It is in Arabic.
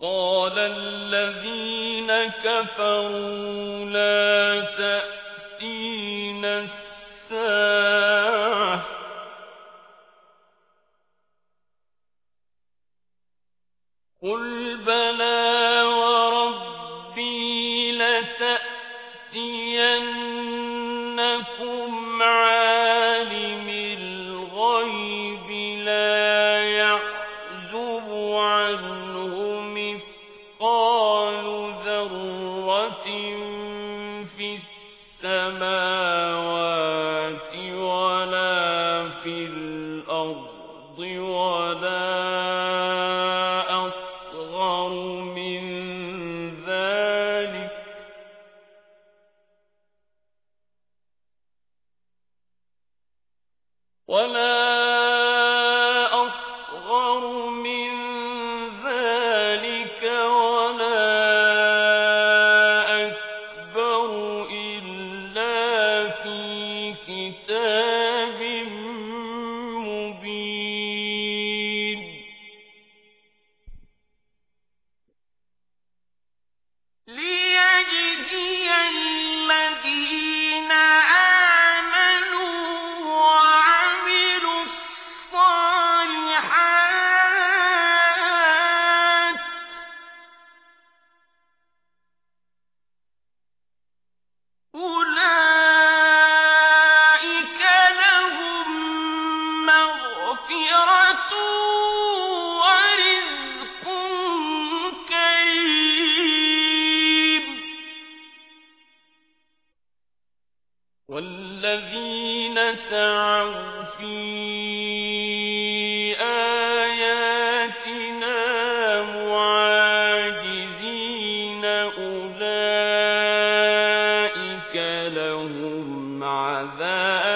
وقال الذين كفروا لا تأتينا الساعة. قل بلى وربي لتأتينكم عالم ولا والذين سعوا في آياتنا معاجزين أولئك لهم عذاب